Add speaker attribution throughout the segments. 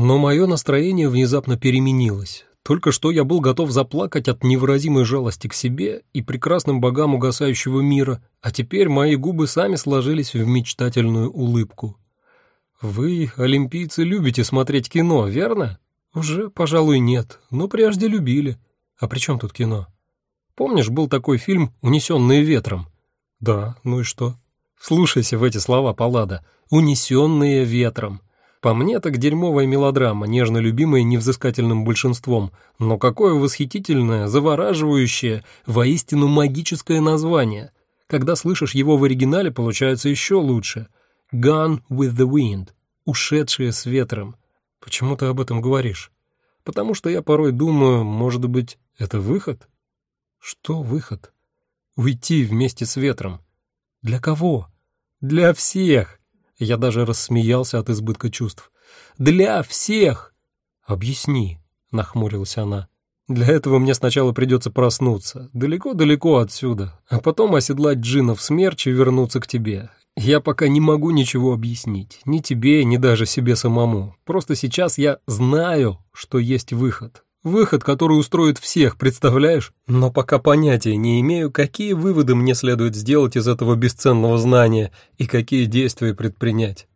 Speaker 1: Но мое настроение внезапно переменилось. Только что я был готов заплакать от невыразимой жалости к себе и прекрасным богам угасающего мира, а теперь мои губы сами сложились в мечтательную улыбку. «Вы, олимпийцы, любите смотреть кино, верно?» «Уже, пожалуй, нет, но прежде любили. А при чем тут кино?» «Помнишь, был такой фильм «Унесенные ветром»?» «Да, ну и что?» «Слушайся в эти слова, Паллада. «Унесенные ветром». По мне так дерьмовая мелодрама, нежно любимая невзыскательным большинством, но какое восхитительное, завораживающее, воистину магическое название. Когда слышишь его в оригинале, получается еще лучше. «Gone with the wind» — «Ушедшие с ветром». Почему ты об этом говоришь? Потому что я порой думаю, может быть, это выход? Что выход? Уйти вместе с ветром. Для кого? Для всех. Я даже рассмеялся от избытка чувств. «Для всех!» «Объясни», — нахмурилась она. «Для этого мне сначала придется проснуться, далеко-далеко отсюда, а потом оседлать джина в смерч и вернуться к тебе. Я пока не могу ничего объяснить, ни тебе, ни даже себе самому. Просто сейчас я знаю, что есть выход, Выход, который устроит всех, представляешь? Но пока понятия не имею, какие выводы мне следует сделать из этого бесценного знания и какие действия предпринять.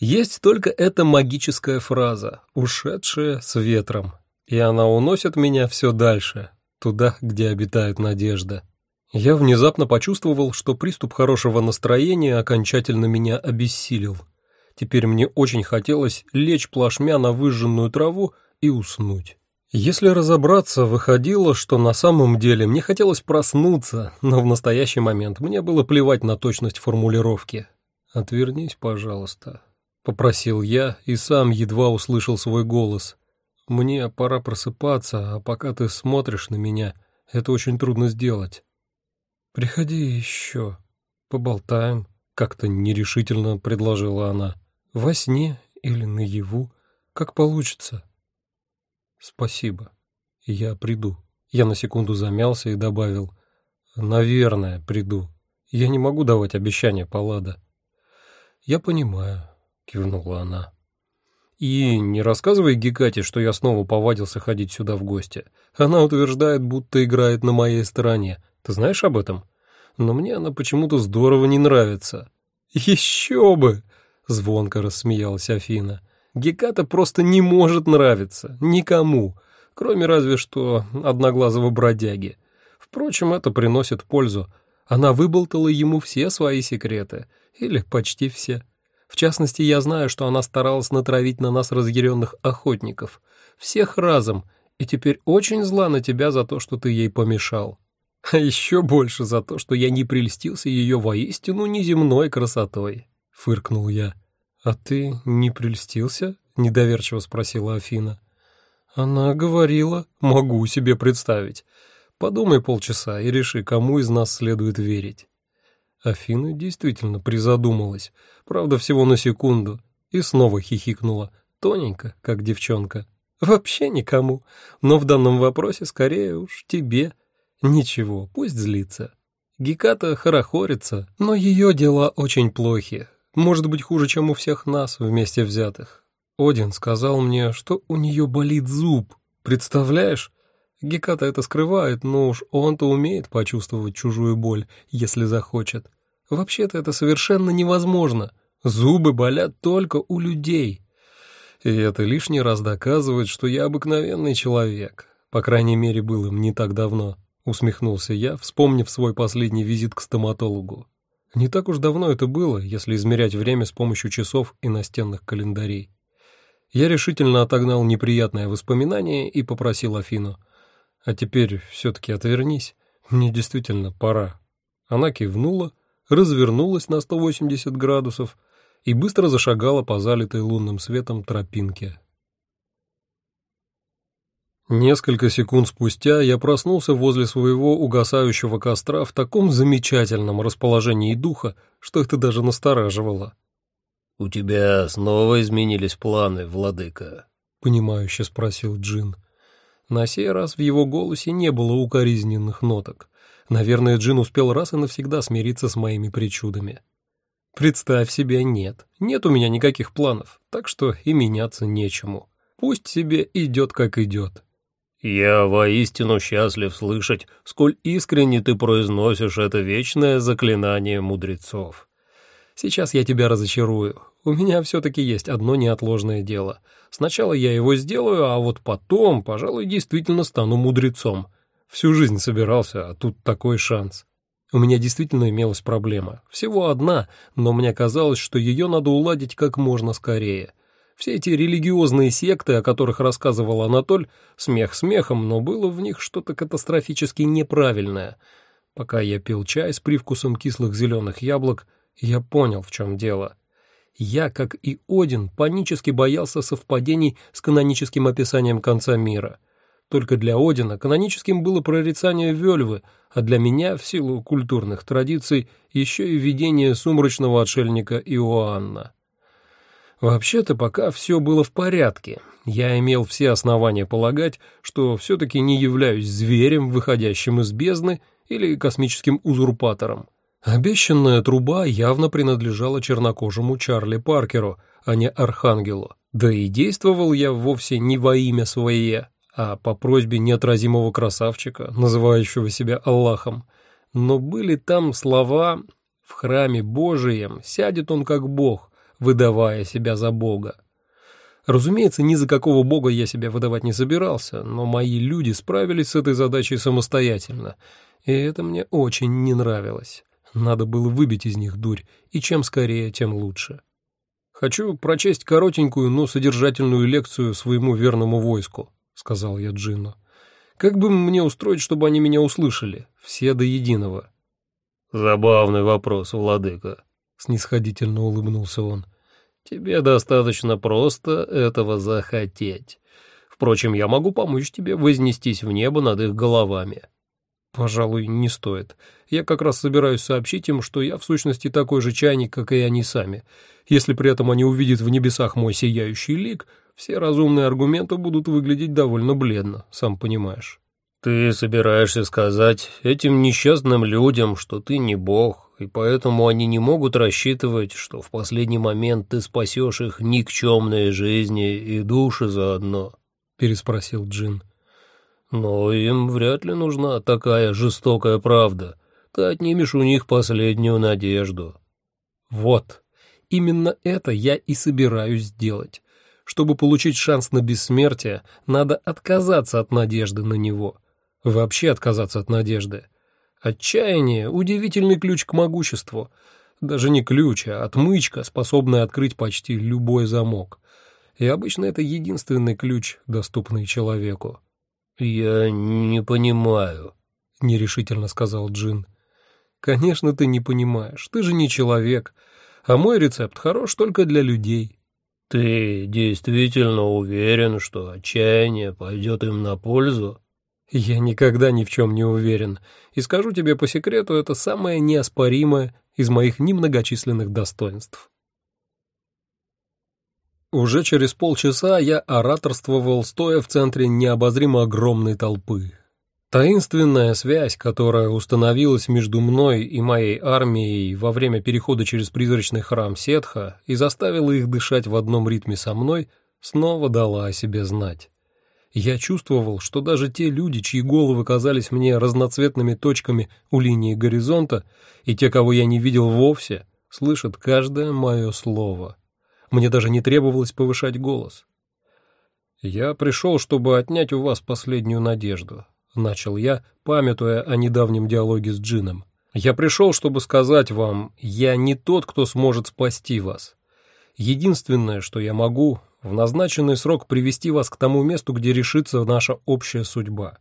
Speaker 1: Есть только эта магическая фраза, ушедшая с ветром, и она уносит меня все дальше, туда, где обитает надежда. Я внезапно почувствовал, что приступ хорошего настроения окончательно меня обессилил. Теперь мне очень хотелось лечь плашмя на выжженную траву и уснуть. Если разобраться, выходило, что на самом деле мне хотелось проснуться, но в настоящий момент мне было плевать на точность формулировки. «Отвернись, пожалуйста», — попросил я и сам едва услышал свой голос. «Мне пора просыпаться, а пока ты смотришь на меня, это очень трудно сделать». «Приходи еще, поболтаем», — как-то нерешительно предложила она. «Во сне или наяву, как получится». «Спасибо. Я приду». Я на секунду замялся и добавил. «Наверное, приду. Я не могу давать обещания, Паллада». «Я понимаю», — кивнула она. «И не рассказывай Гекате, что я снова повадился ходить сюда в гости. Она утверждает, будто играет на моей стороне. Ты знаешь об этом? Но мне она почему-то здорово не нравится». «Еще бы!» — звонко рассмеялась Афина. Геката просто не может нравиться никому, кроме разве что одноглазого бродяги. Впрочем, это приносит пользу. Она выболтала ему все свои секреты, или почти все. В частности, я знаю, что она старалась натравить на нас разъяренных охотников. Всех разом, и теперь очень зла на тебя за то, что ты ей помешал. А еще больше за то, что я не прельстился ее воистину неземной красотой, — фыркнул я. «А ты не прельстился?» — недоверчиво спросила Афина. «Она говорила, могу себе представить. Подумай полчаса и реши, кому из нас следует верить». Афина действительно призадумалась, правда, всего на секунду, и снова хихикнула, тоненько, как девчонка. «Вообще никому, но в данном вопросе скорее уж тебе. Ничего, пусть злится. Геката хорохорится, но ее дела очень плохи, может быть, хуже, чем у всех нас вместе взятых. Один сказал мне, что у нее болит зуб. Представляешь? Геката это скрывает, но уж он-то умеет почувствовать чужую боль, если захочет. Вообще-то это совершенно невозможно. Зубы болят только у людей. И это лишний раз доказывает, что я обыкновенный человек. По крайней мере, был им не так давно. Усмехнулся я, вспомнив свой последний визит к стоматологу. Не так уж давно это было, если измерять время с помощью часов и настенных календарей. Я решительно отогнал неприятное воспоминание и попросил Афину. «А теперь все-таки отвернись. Мне действительно пора». Она кивнула, развернулась на 180 градусов и быстро зашагала по залитой лунным светом тропинке. Несколько секунд спустя я проснулся возле своего угасающего костра в таком замечательном расположении духа, что это даже настораживало.
Speaker 2: «У тебя снова изменились планы, владыка?»
Speaker 1: — понимающе спросил Джин. На сей раз в его голосе не было укоризненных ноток. Наверное, Джин успел раз и навсегда смириться с моими причудами. Представь себе, нет. Нет у меня никаких планов, так что и меняться нечему. Пусть себе идет, как идет.
Speaker 2: «Я воистину счастлив слышать, сколь искренне ты произносишь это вечное заклинание мудрецов».
Speaker 1: «Сейчас я тебя разочарую. У меня все-таки есть одно неотложное дело. Сначала я его сделаю, а вот потом, пожалуй, действительно стану мудрецом. Всю жизнь собирался, а тут такой шанс». У меня действительно имелась проблема. Всего одна, но мне казалось, что ее надо уладить как можно скорее. Все эти религиозные секты, о которых рассказывал Анатоль, смех смехом, но было в них что-то катастрофически неправильное. Пока я пил чай с привкусом кислых зеленых яблок, я понял, в чем дело. Я, как и Один, панически боялся совпадений с каноническим описанием конца мира — только для Одина каноническим было прорицание Вельвы, а для меня, в силу культурных традиций, еще и видение сумрачного отшельника Иоанна. Вообще-то пока все было в порядке. Я имел все основания полагать, что все-таки не являюсь зверем, выходящим из бездны, или космическим узурпатором. Обещанная труба явно принадлежала чернокожему Чарли Паркеру, а не Архангелу. Да и действовал я вовсе не во имя свое, а по просьбе неотразимого красавчика, называющего себя Аллахом. Но были там слова «в храме Божием сядет он как Бог, выдавая себя за Бога». Разумеется, ни за какого бога я себя выдавать не собирался, но мои люди справились с этой задачей самостоятельно, и это мне очень не нравилось. Надо было выбить из них дурь, и чем скорее, тем лучше. Хочу прочесть коротенькую, но содержательную лекцию своему верному войску сказал я Джину. «Как бы мне устроить, чтобы они меня услышали? Все до единого».
Speaker 2: «Забавный вопрос, владыка», —
Speaker 1: снисходительно улыбнулся он.
Speaker 2: «Тебе достаточно просто этого захотеть. Впрочем, я могу помочь тебе вознестись в небо над их головами».
Speaker 1: «Пожалуй, не стоит. Я как раз собираюсь сообщить им, что я в сущности такой же чайник, как и они сами. Если при этом они увидят в небесах мой сияющий лик, все разумные аргументы будут выглядеть довольно бледно, сам понимаешь.
Speaker 2: Ты собираешься сказать этим несчастным людям, что ты не бог, и поэтому они не могут рассчитывать, что в последний момент ты спасешь их никчемные жизни и души заодно?
Speaker 1: Переспросил Джин.
Speaker 2: Но им вряд ли нужна такая жестокая правда. Ты отнимешь у них последнюю надежду.
Speaker 1: Вот, именно это я и собираюсь сделать. Чтобы получить шанс на бессмертие, надо отказаться от надежды на него. Вообще отказаться от надежды. Отчаяние — удивительный ключ к могуществу. Даже не ключ, а отмычка, способная открыть почти любой замок. И обычно это единственный ключ, доступный человеку.
Speaker 2: «Я не понимаю», — нерешительно сказал Джин.
Speaker 1: «Конечно, ты не понимаешь. Ты же не человек. А мой рецепт хорош только для людей.
Speaker 2: «Ты действительно уверен, что отчаяние пойдет им на пользу?»
Speaker 1: «Я никогда ни в чем не уверен, и скажу тебе по секрету, это самое неоспоримое из моих немногочисленных достоинств». Уже через полчаса я ораторствовал, стоя в центре необозримо огромной толпы. Таинственная связь, которая установилась между мной и моей армией во время перехода через призрачный храм Сетха и заставила их дышать в одном ритме со мной, снова дала о себе знать. Я чувствовал, что даже те люди, чьи головы казались мне разноцветными точками у линии горизонта, и те, кого я не видел вовсе, слышат каждое мое слово. Мне даже не требовалось повышать голос. «Я пришел, чтобы отнять у вас последнюю надежду», начал я, памятуя о недавнем диалоге с Джином. «Я пришел, чтобы сказать вам, я не тот, кто сможет спасти вас. Единственное, что я могу, в назначенный срок привести вас к тому месту, где решится наша общая судьба.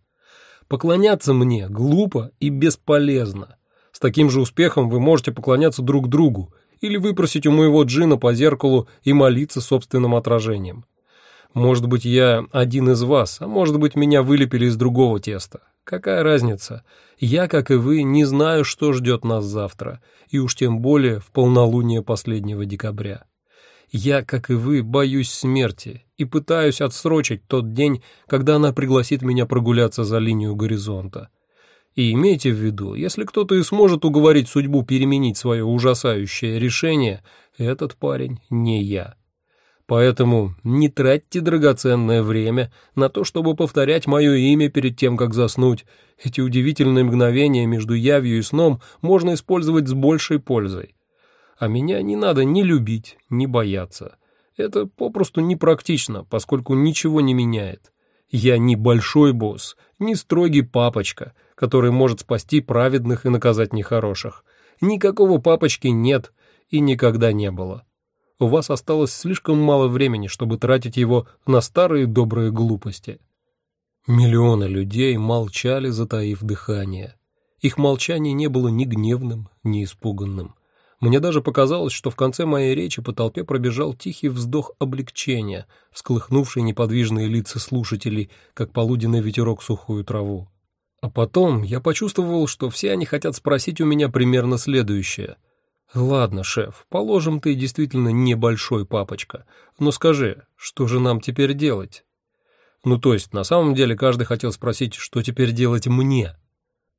Speaker 1: Поклоняться мне глупо и бесполезно. С таким же успехом вы можете поклоняться друг другу или выпросить у моего джина по зеркалу и молиться собственным отражением. Может быть, я один из вас, а может быть, меня вылепили из другого теста. Какая разница? Я, как и вы, не знаю, что ждет нас завтра, и уж тем более в полнолуние последнего декабря. Я, как и вы, боюсь смерти и пытаюсь отсрочить тот день, когда она пригласит меня прогуляться за линию горизонта. И имейте в виду, если кто-то и сможет уговорить судьбу переменить свое ужасающее решение, этот парень не я. Поэтому не тратьте драгоценное время на то, чтобы повторять мое имя перед тем, как заснуть. Эти удивительные мгновения между явью и сном можно использовать с большей пользой. А меня не надо ни любить, ни бояться. Это попросту непрактично, поскольку ничего не меняет. Я не большой босс, не строгий папочка, который может спасти праведных и наказать нехороших. Никакого папочки нет и никогда не было у вас осталось слишком мало времени, чтобы тратить его на старые добрые глупости. Миллионы людей молчали, затаив дыхание. Их молчание не было ни гневным, ни испуганным. Мне даже показалось, что в конце моей речи по толпе пробежал тихий вздох облегчения, всколыхнувший неподвижные лица слушателей, как полуденный ветерок сухую траву. А потом я почувствовал, что все они хотят спросить у меня примерно следующее. «Ладно, шеф, положим, ты действительно небольшой папочка. Но скажи, что же нам теперь делать?» Ну, то есть, на самом деле, каждый хотел спросить, что теперь делать мне.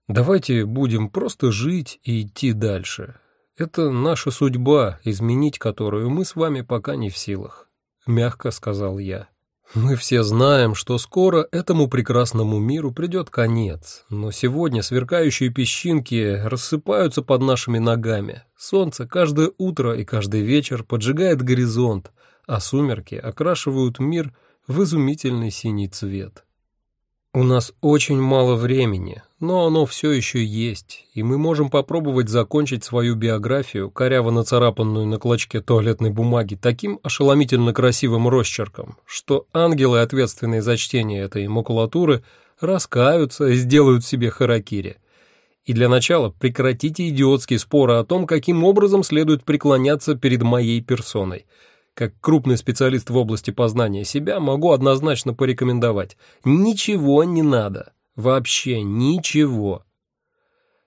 Speaker 1: Давайте будем просто жить и идти дальше. Это наша судьба, изменить которую мы с вами пока не в силах», — мягко сказал я. Мы все знаем, что скоро этому прекрасному миру придет конец, но сегодня сверкающие песчинки рассыпаются под нашими ногами. Солнце каждое утро и каждый вечер поджигает горизонт, а сумерки окрашивают мир в изумительный синий цвет. У нас очень мало времени, но оно все еще есть, и мы можем попробовать закончить свою биографию, коряво нацарапанную на клочке туалетной бумаги, таким ошеломительно красивым росчерком, что ангелы, ответственные за чтение этой макулатуры, раскаются и сделают себе харакири. И для начала прекратите идиотские споры о том, каким образом следует преклоняться перед моей персоной – как крупный специалист в области познания себя, могу однозначно порекомендовать. Ничего не надо. Вообще ничего.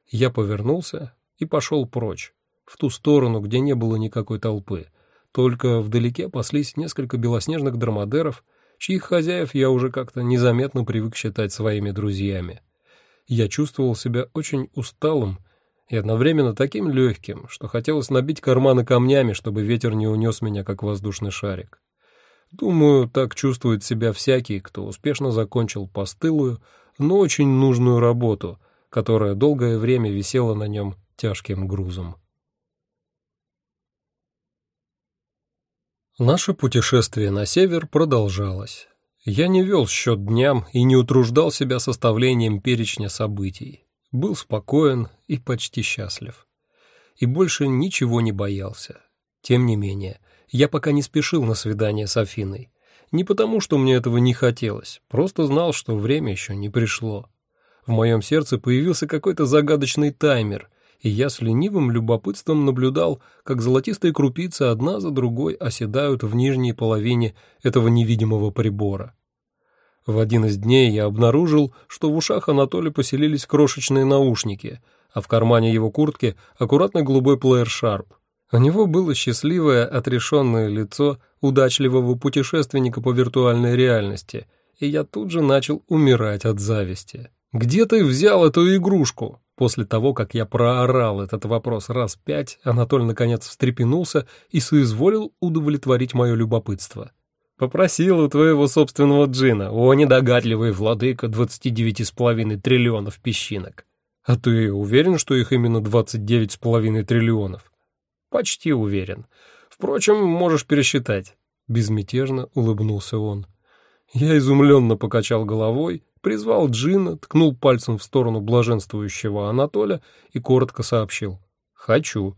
Speaker 1: Я повернулся и пошел прочь, в ту сторону, где не было никакой толпы. Только вдалеке паслись несколько белоснежных драмадеров, чьих хозяев я уже как-то незаметно привык считать своими друзьями. Я чувствовал себя очень усталым и одновременно таким легким, что хотелось набить карманы камнями, чтобы ветер не унес меня, как воздушный шарик. Думаю, так чувствует себя всякий, кто успешно закончил постылую, но очень нужную работу, которая долгое время висела на нем тяжким грузом. Наше путешествие на север продолжалось. Я не вел счет дням и не утруждал себя составлением перечня событий был спокоен и почти счастлив. И больше ничего не боялся. Тем не менее, я пока не спешил на свидание с Афиной. Не потому, что мне этого не хотелось, просто знал, что время еще не пришло. В моем сердце появился какой-то загадочный таймер, и я с ленивым любопытством наблюдал, как золотистые крупицы одна за другой оседают в нижней половине этого невидимого прибора. В один из дней я обнаружил, что в ушах Анатолия поселились крошечные наушники, а в кармане его куртки аккуратный голубой плеер Sharp. У него было счастливое, отрешенное лицо удачливого путешественника по виртуальной реальности, и я тут же начал умирать от зависти. «Где ты взял эту игрушку?» После того, как я проорал этот вопрос раз пять, Анатоль наконец встрепенулся и соизволил удовлетворить мое любопытство. Попросил у твоего собственного джина, о недогадливый владыка двадцати девяти с половиной триллионов песчинок. А ты уверен, что их именно двадцать девять с половиной триллионов? Почти уверен. Впрочем, можешь пересчитать. Безмятежно улыбнулся он. Я изумленно покачал головой, призвал джина, ткнул пальцем в сторону блаженствующего Анатоля и коротко сообщил. «Хочу».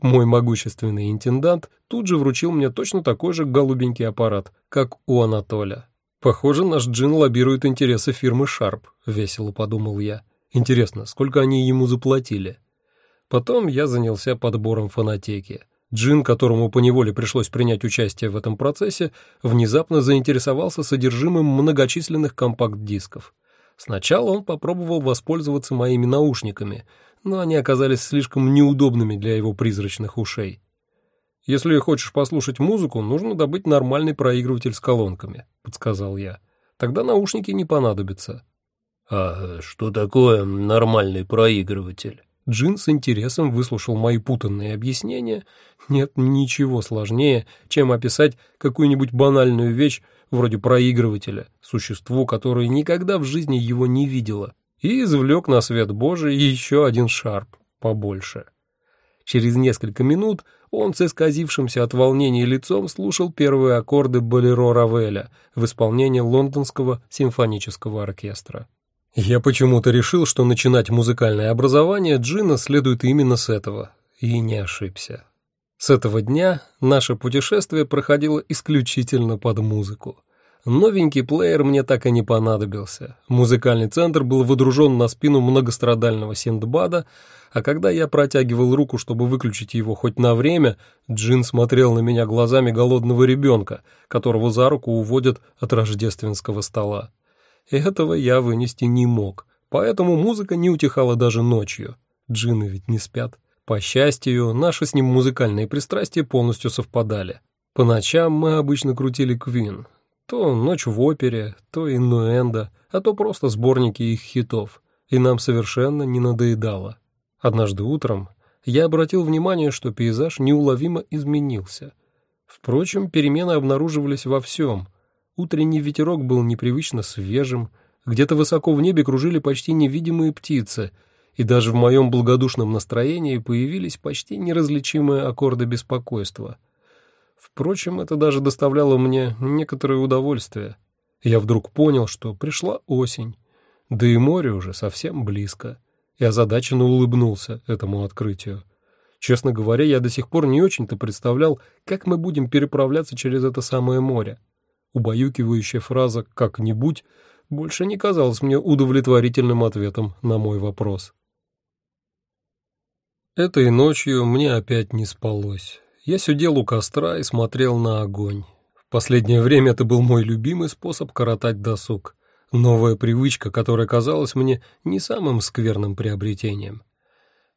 Speaker 1: Мой могущественный интендант тут же вручил мне точно такой же голубенький аппарат, как у Анатоля. «Похоже, наш джин лоббирует интересы фирмы «Шарп», — весело подумал я. Интересно, сколько они ему заплатили? Потом я занялся подбором фонотеки. Джин, которому поневоле пришлось принять участие в этом процессе, внезапно заинтересовался содержимым многочисленных компакт-дисков. Сначала он попробовал воспользоваться моими наушниками — но они оказались слишком неудобными для его призрачных ушей. «Если хочешь послушать музыку, нужно добыть нормальный проигрыватель с колонками», — подсказал я. «Тогда наушники не понадобятся».
Speaker 2: «А что такое нормальный проигрыватель?»
Speaker 1: Джин с интересом выслушал мои путанные объяснения. Нет ничего сложнее, чем описать какую-нибудь банальную вещь вроде проигрывателя, существу, которое никогда в жизни его не видело, и извлек на свет Божий еще один шарп побольше. Через несколько минут он с исказившимся от волнения лицом слушал первые аккорды болеро Равеля в исполнении лондонского симфонического оркестра. Я почему-то решил, что начинать музыкальное образование Джина следует именно с этого, и не ошибся. С этого дня наше путешествие проходило исключительно под музыку. Новенький плеер мне так и не понадобился. Музыкальный центр был выдружен на спину многострадального Синдбада, а когда я протягивал руку, чтобы выключить его хоть на время, Джин смотрел на меня глазами голодного ребенка, которого за руку уводят от рождественского стола. Этого я вынести не мог, поэтому музыка не утихала даже ночью. Джины ведь не спят. По счастью, наши с ним музыкальные пристрастия полностью совпадали. По ночам мы обычно крутили Квин. То «Ночь в опере», то «Иннуэнда», а то просто сборники их хитов. И нам совершенно не надоедало. Однажды утром я обратил внимание, что пейзаж неуловимо изменился. Впрочем, перемены обнаруживались во всем. Утренний ветерок был непривычно свежим, где-то высоко в небе кружили почти невидимые птицы, и даже в моем благодушном настроении появились почти неразличимые аккорды беспокойства. Впрочем, это даже доставляло мне некоторое удовольствие. Я вдруг понял, что пришла осень, да и море уже совсем близко. Я озадаченно улыбнулся этому открытию. Честно говоря, я до сих пор не очень-то представлял, как мы будем переправляться через это самое море убаюкивающая фраза «как-нибудь» больше не казалась мне удовлетворительным ответом на мой вопрос. Этой ночью мне опять не спалось. Я сидел у костра и смотрел на огонь. В последнее время это был мой любимый способ коротать досуг. Новая привычка, которая казалась мне не самым скверным приобретением.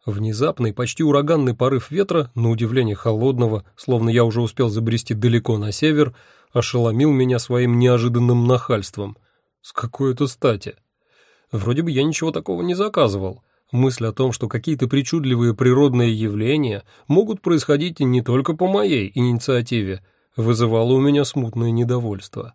Speaker 1: Внезапный, почти ураганный порыв ветра, на удивление холодного, словно я уже успел забрести далеко на север, ошеломил меня своим неожиданным нахальством. С какой-то стати. Вроде бы я ничего такого не заказывал. Мысль о том, что какие-то причудливые природные явления могут происходить не только по моей инициативе, вызывала у меня смутное недовольство.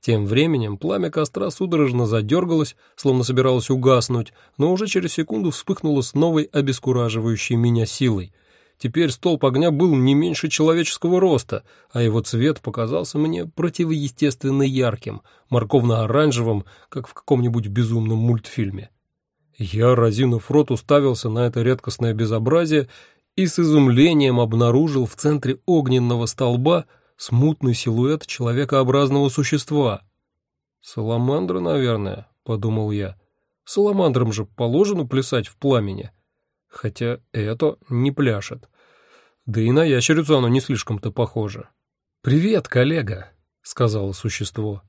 Speaker 1: Тем временем пламя костра судорожно задергалось, словно собиралось угаснуть, но уже через секунду вспыхнуло с новой обескураживающей меня силой — Теперь столб огня был не меньше человеческого роста, а его цвет показался мне противоестественно ярким, морковно-оранжевым, как в каком-нибудь безумном мультфильме. Я, разинув рот, уставился на это редкостное безобразие и с изумлением обнаружил в центре огненного столба смутный силуэт человекообразного существа. «Саламандра, наверное», — подумал я. «Саламандрам же положено плясать в пламени» хотя это не пляшет. Да и на ящерицу оно не слишком-то похоже. «Привет, коллега», — сказала существо.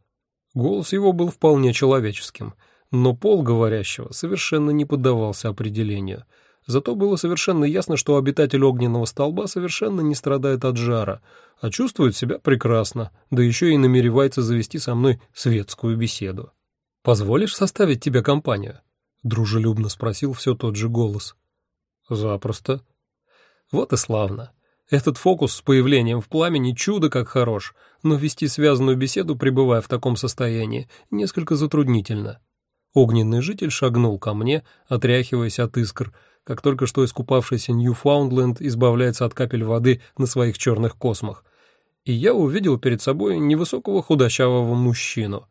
Speaker 1: Голос его был вполне человеческим, но пол говорящего совершенно не поддавался определению. Зато было совершенно ясно, что обитатель огненного столба совершенно не страдает от жара, а чувствует себя прекрасно, да еще и намеревается завести со мной светскую беседу. «Позволишь составить тебе компанию?» — дружелюбно спросил все тот же голос. Запросто. Вот и славно. Этот фокус с появлением в пламени чудо как хорош, но вести связанную беседу, пребывая в таком состоянии, несколько затруднительно. Огненный житель шагнул ко мне, отряхиваясь от искр, как только что искупавшийся Ньюфаундленд избавляется от капель воды на своих черных космах. И я увидел перед собой невысокого худощавого мужчину.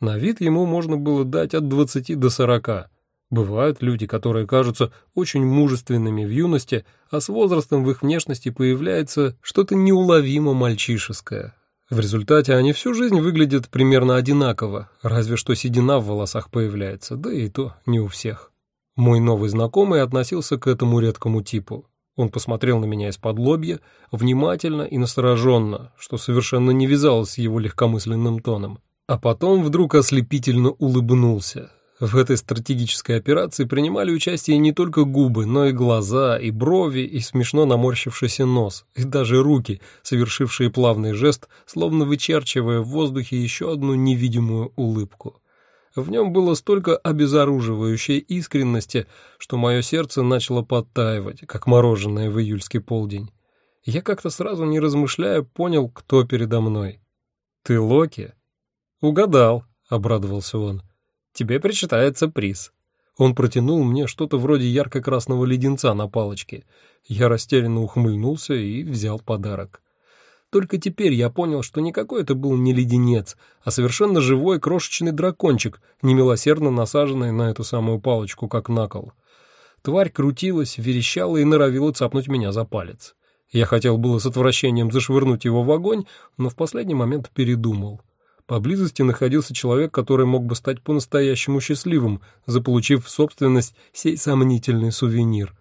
Speaker 1: На вид ему можно было дать от двадцати до сорока. Бывают люди, которые кажутся очень мужественными в юности, а с возрастом в их внешности появляется что-то неуловимо мальчишеское. В результате они всю жизнь выглядят примерно одинаково, разве что седина в волосах появляется, да и то не у всех. Мой новый знакомый относился к этому редкому типу. Он посмотрел на меня из-под лобья, внимательно и настороженно, что совершенно не вязалось с его легкомысленным тоном. А потом вдруг ослепительно улыбнулся, в этой стратегической операции принимали участие не только губы, но и глаза, и брови, и смешно наморщившийся нос, и даже руки, совершившие плавный жест, словно вычерчивая в воздухе еще одну невидимую улыбку. В нем было столько обезоруживающей искренности, что мое сердце начало подтаивать, как мороженое в июльский полдень. Я как-то сразу, не размышляя, понял, кто передо мной. «Ты Локи?» «Угадал», — обрадовался он. «Тебе причитается приз». Он протянул мне что-то вроде ярко-красного леденца на палочке. Я растерянно ухмыльнулся и взял подарок. Только теперь я понял, что никакой это был не леденец, а совершенно живой крошечный дракончик, немилосердно насаженный на эту самую палочку, как на кол. Тварь крутилась, верещала и норовила цапнуть меня за палец. Я хотел было с отвращением зашвырнуть его в огонь, но в последний момент передумал. Поблизости находился человек, который мог бы стать по-настоящему счастливым, заполучив в собственность сей сомнительный сувенир.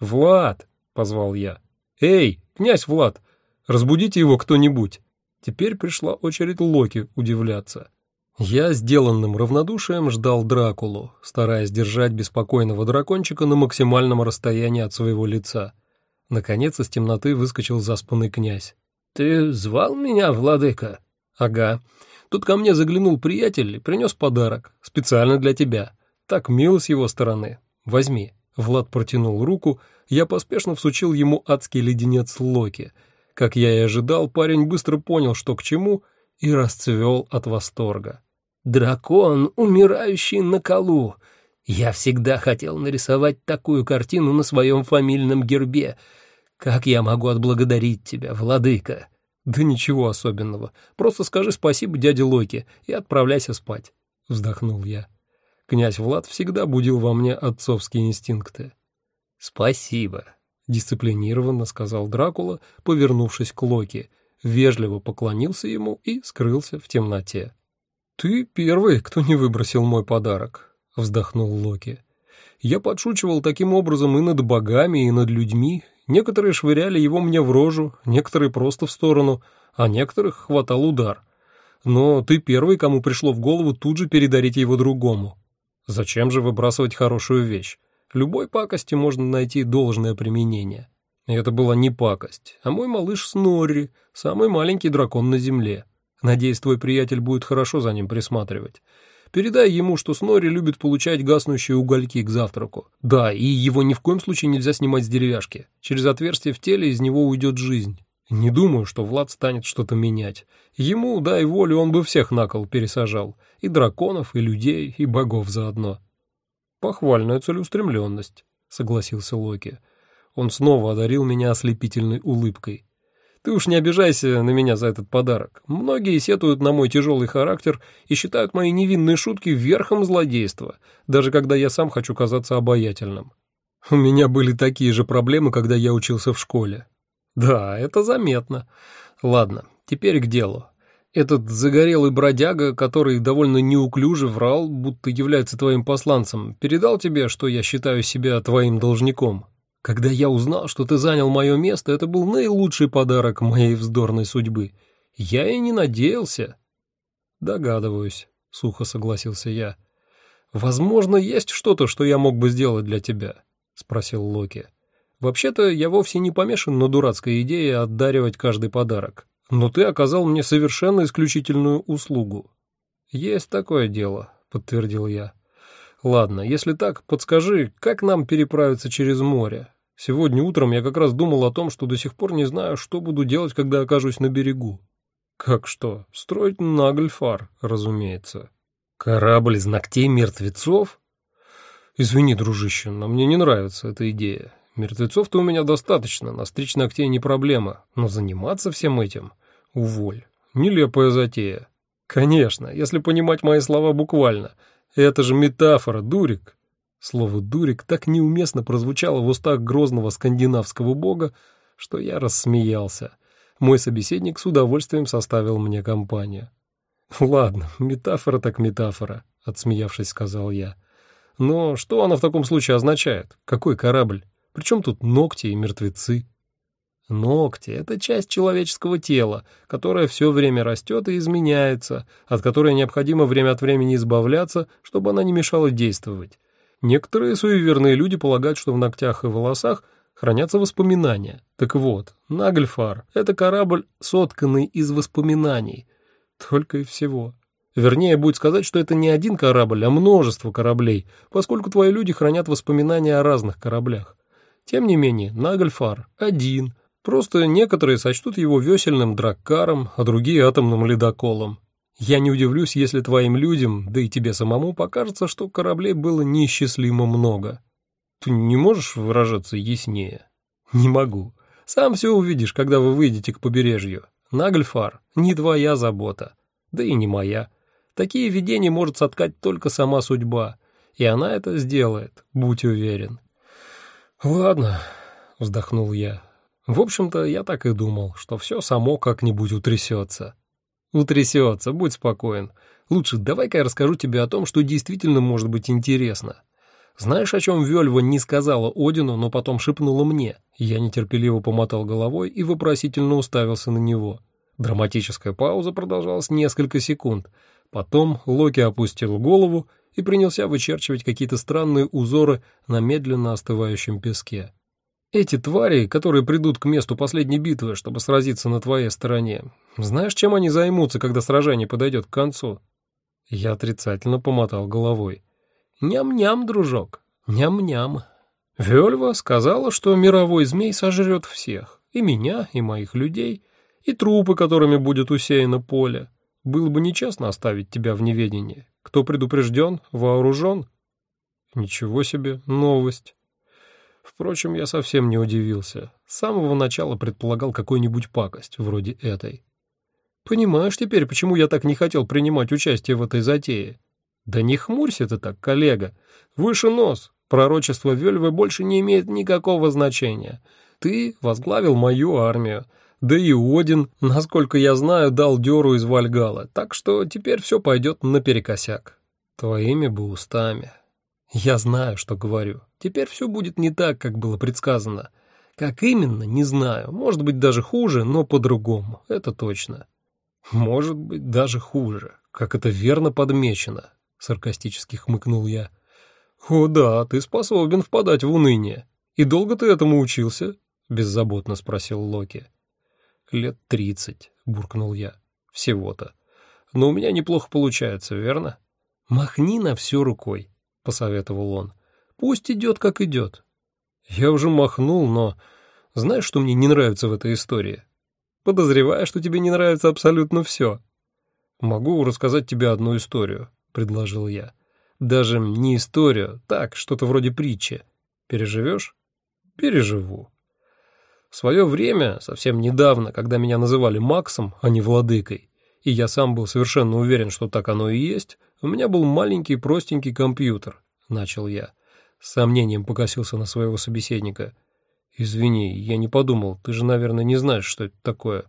Speaker 1: «Влад!» — позвал я. «Эй, князь Влад! Разбудите его кто-нибудь!» Теперь пришла очередь Локи удивляться. Я сделанным равнодушием ждал Дракулу, стараясь держать беспокойного дракончика на максимальном расстоянии от своего лица. Наконец из темноты выскочил заспанный князь.
Speaker 2: «Ты звал меня, владыка?»
Speaker 1: «Ага. Тут ко мне заглянул приятель и принес подарок. Специально для тебя. Так мило с его стороны. Возьми». Влад протянул руку, я поспешно всучил ему адский леденец Локи. Как я и ожидал, парень быстро понял, что к чему, и расцвел от восторга.
Speaker 2: «Дракон, умирающий на колу! Я всегда хотел нарисовать такую картину на своем фамильном гербе. Как я могу отблагодарить тебя, владыка?»
Speaker 1: «Да ничего особенного. Просто скажи спасибо дяде Локи и отправляйся спать», — вздохнул я. Князь Влад всегда будил во мне отцовские инстинкты.
Speaker 2: «Спасибо», —
Speaker 1: дисциплинированно сказал Дракула, повернувшись к Локи, вежливо поклонился ему и скрылся в темноте. «Ты первый, кто не выбросил мой подарок», — вздохнул Локи. «Я подшучивал таким образом и над богами, и над людьми, Некоторые швыряли его мне в рожу, некоторые просто в сторону, а некоторых хватал удар. Но ты первый, кому пришло в голову тут же передарить его другому. Зачем же выбрасывать хорошую вещь? Любой пакости можно найти должное применение. Это была не пакость, а мой малыш Снорри, самый маленький дракон на земле. Надеюсь, твой приятель будет хорошо за ним присматривать. Передай ему, что Снори любит получать гаснущие угольки к завтраку. Да, и его ни в коем случае нельзя снимать с деревяшки. Через отверстие в теле из него уйдет жизнь. Не думаю, что Влад станет что-то менять. Ему, дай волю, он бы всех на кол пересажал. И драконов, и людей, и богов заодно. Похвальная целеустремленность, согласился Локи. Он снова одарил меня ослепительной улыбкой. Ты уж не обижайся на меня за этот подарок. Многие сетуют на мой тяжелый характер и считают мои невинные шутки верхом злодейства, даже когда я сам хочу казаться обаятельным. У меня были такие же проблемы, когда я учился в школе. Да, это заметно. Ладно, теперь к делу. Этот загорелый бродяга, который довольно неуклюже врал, будто является твоим посланцем, передал тебе, что я считаю себя твоим должником. Когда я узнал, что ты занял мое место, это был наилучший подарок моей вздорной судьбы. Я и не надеялся. Догадываюсь, сухо согласился я. Возможно, есть что-то, что я мог бы сделать для тебя, спросил Локи. Вообще-то я вовсе не помешан на дурацкой идее отдаривать каждый подарок. Но ты оказал мне совершенно исключительную услугу. Есть такое дело, подтвердил я. Ладно, если так, подскажи, как нам переправиться через море? Сегодня утром я как раз думал о том, что до сих пор не знаю, что буду делать, когда окажусь на берегу. Как что? Строить нагльфар, разумеется. Корабль из ногтей мертвецов? Извини, дружище, но мне не нравится эта идея. Мертвецов-то у меня достаточно, настричь ногтей не проблема, но заниматься всем этим — уволь. Нелепая затея. Конечно, если понимать мои слова буквально. Это же метафора, дурик. Слово «дурик» так неуместно прозвучало в устах грозного скандинавского бога, что я рассмеялся. Мой собеседник с удовольствием составил мне компанию. «Ладно, метафора так метафора», — отсмеявшись, сказал я. «Но что она в таком случае означает? Какой корабль? Причем тут ногти и мертвецы?» Ногти — это часть человеческого тела, которая все время растет и изменяется, от которой необходимо время от времени избавляться, чтобы она не мешала действовать. Некоторые суеверные люди полагают, что в ногтях и волосах хранятся воспоминания. Так вот, Нагльфар — это корабль, сотканный из воспоминаний. Только и всего. Вернее, будет сказать, что это не один корабль, а множество кораблей, поскольку твои люди хранят воспоминания о разных кораблях. Тем не менее, Нагльфар один. Просто некоторые сочтут его весельным драккаром, а другие атомным ледоколом. Я не удивлюсь, если твоим людям, да и тебе самому, покажется, что кораблей было неисчислимо много. Ты не можешь выражаться яснее? Не могу. Сам все увидишь, когда вы выйдете к побережью. Нагльфар — не твоя забота, да и не моя. Такие видения может соткать только сама судьба, и она это сделает, будь уверен. «Ладно», — вздохнул я. «В общем-то, я так и думал, что все само как-нибудь утрясется». «Утрясется, будь спокоен. Лучше давай-ка я расскажу тебе о том, что действительно может быть интересно. Знаешь, о чем Вельва не сказала Одину, но потом шепнула мне?» Я нетерпеливо помотал головой и вопросительно уставился на него. Драматическая пауза продолжалась несколько секунд — Потом Локи опустил голову и принялся вычерчивать какие-то странные узоры на медленно остывающем песке. «Эти твари, которые придут к месту последней битвы, чтобы сразиться на твоей стороне, знаешь, чем они займутся, когда сражение подойдет к концу?» Я отрицательно помотал головой. «Ням-ням, дружок, ням-ням». Вельва сказала, что мировой змей сожрет всех, и меня, и моих людей, и трупы, которыми будет усеяно поле. Было бы нечестно оставить тебя в неведении. Кто предупрежден, вооружен. Ничего себе, новость. Впрочем, я совсем не удивился. С самого начала предполагал какую-нибудь пакость, вроде этой. Понимаешь теперь, почему я так не хотел принимать участие в этой затее? Да не хмурься ты так, коллега. Выше нос. Пророчество Вельвы больше не имеет никакого значения. Ты возглавил мою армию. Да и Один, насколько я знаю, дал дёру из Вальгала, так что теперь все пойдет наперекосяк. Твоими бы устами. Я знаю, что говорю. Теперь все будет не так, как было предсказано. Как именно, не знаю. Может быть, даже хуже, но по-другому. Это точно. Может быть, даже хуже. Как это верно подмечено, саркастически хмыкнул я. О да, ты способен впадать в уныние. И долго ты этому учился? Беззаботно спросил Локи. «Лет тридцать», — буркнул я. «Всего-то. Но у меня неплохо получается, верно?» «Махни на всю рукой», — посоветовал он. «Пусть идет, как идет». Я уже махнул, но... Знаешь, что мне не нравится в этой истории? Подозреваю, что тебе не нравится абсолютно все. «Могу рассказать тебе одну историю», — предложил я. «Даже не историю, так, что-то вроде притчи. Переживешь?» «Переживу», в свое время, совсем недавно, когда меня называли Максом, а не Владыкой, и я сам был совершенно уверен, что так оно и есть, у меня был маленький простенький компьютер, начал я. С сомнением покосился на своего собеседника. «Извини, я не подумал, ты же, наверное, не знаешь, что это такое».